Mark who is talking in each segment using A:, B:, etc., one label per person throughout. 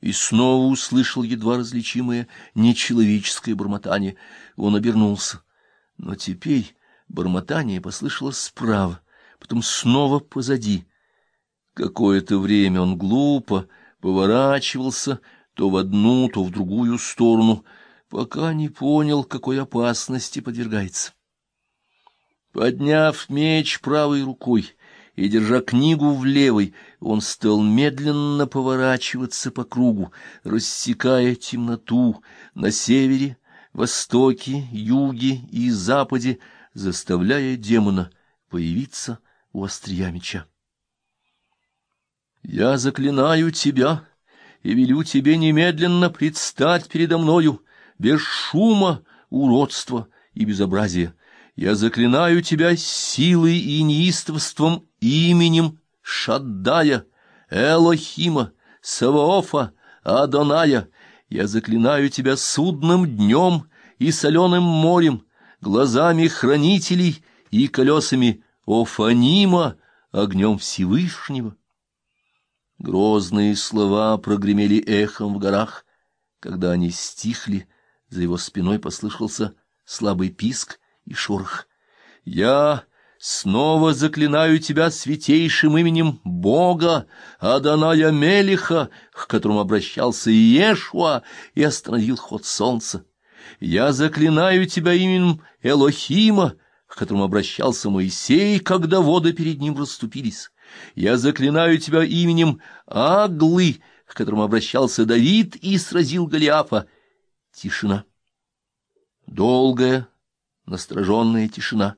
A: и снова услышал едва различимое нечеловеческое бормотание. Он обернулся. Но теперь бормотание послышалось справа, потом снова позади. Какое-то время он глупо поворачивался то в одну, то в другую сторону, пока не понял, какой опасности подвергается. Подняв меч правой рукой и держа книгу в левой, он стал медленно поворачиваться по кругу, рассекая темноту на севере, востоке, юге и западе, заставляя демона появиться у острия меча. «Я заклинаю тебя и велю тебе немедленно предстать передо мною, без шума, уродства и безобразия. Я заклинаю тебя силой и неистовством именем Шаддая, Элохима, Саваофа, Адоная. Я заклинаю тебя судным днем и соленым морем, глазами хранителей и колесами Офанима, огнем Всевышнего. Грозные слова прогремели эхом в горах. Когда они стихли, за его спиной послышался слабый писк и шорох. «Я снова заклинаю тебя святейшим именем Бога, Аданая Мелиха, к которому обращался Иешуа и остановил ход солнца. Я заклинаю тебя именем Элохима, к которому обращался Моисей, когда воды перед ним расступились. Я заклинаю тебя именем Аглы, к которому обращался Давид и сразил Голиафа. Тишина. Долгая, настороженная тишина.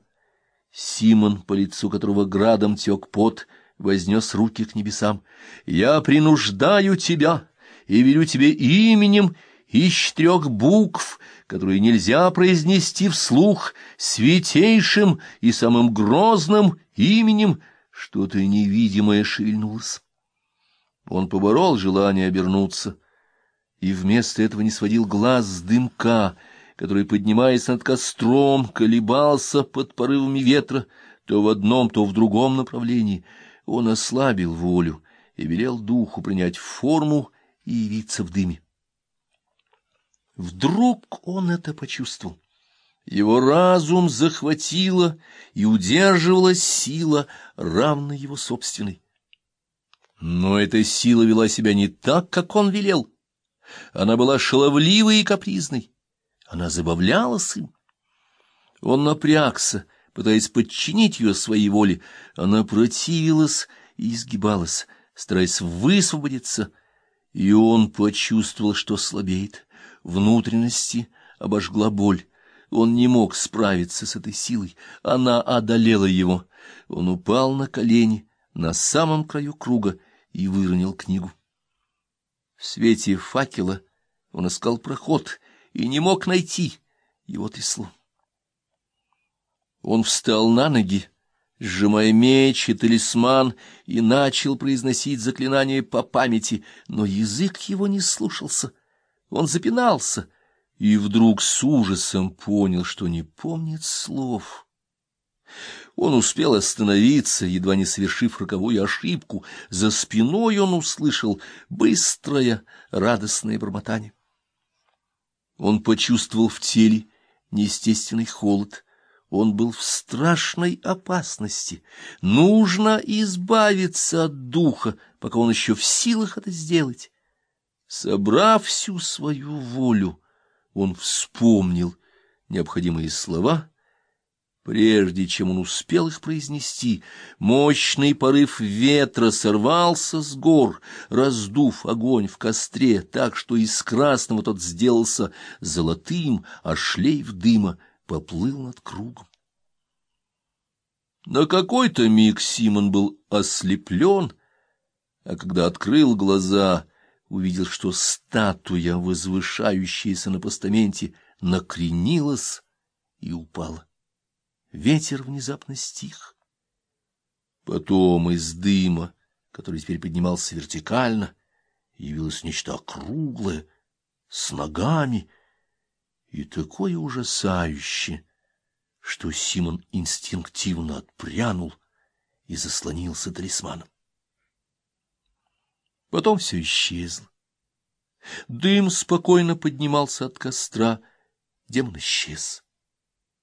A: Симон, по лицу которого градом тек пот, вознес руки к небесам. «Я принуждаю тебя и велю тебе именем из четырех букв, которые нельзя произнести вслух, святейшим и самым грозным именем, что-то невидимое шевельнулось. Он поборол желание обернуться и вместо этого не сводил глаз с дымка, который, поднимаясь над костром, колебался под порывами ветра то в одном, то в другом направлении. Он ослабил волю и велел духу принять форму и явиться в дыме. Вдруг он это почувствовал. Его разум захватила и удерживала сила, равная его собственной. Но эта сила вела себя не так, как он велел. Она была шаловливой и капризной. Она забавлялась им. Он напрягся, пытаясь подчинить ее своей воле. Она противилась и изгибалась, стараясь высвободиться, и он почувствовал, что слабеет. Внутренности обожгла боль. Он не мог справиться с этой силой. Она одолела его. Он упал на колени на самом краю круга и выронил книгу. В свете факела он искал проход и не мог найти. Его трясло. Он встал на ноги, сжимая меч и талисман, и начал произносить заклинание по памяти, но язык его не слушался. Он запинался — и вдруг с ужасом понял, что не помнит слов. Он успел остановиться, едва не совершив роковую ошибку. За спиной он услышал быстрое, радостное бормотание. Он почувствовал в теле неестественный холод. Он был в страшной опасности. Нужно избавиться от духа, пока он еще в силах это сделать. Собрав всю свою волю, он вспомнил необходимые слова, прежде чем он успел их произнести. Мощный порыв ветра сорвался с гор, раздув огонь в костре так, что из красного тот сделался золотым, а шлейф дыма поплыл над кругом. На какой-то миг Симон был ослеплен, а когда открыл глаза — увидел, что статуя, возвышающаяся на постаменте, накренилась и упала. Ветер внезапно стих. Потом из дыма, который теперь поднимался вертикально, явилось нечто округлое, с ногами, и такое ужасающее, что Симон инстинктивно отпрянул и заслонился талисманом. Потом все исчезло. Дым спокойно поднимался от костра. Демон исчез.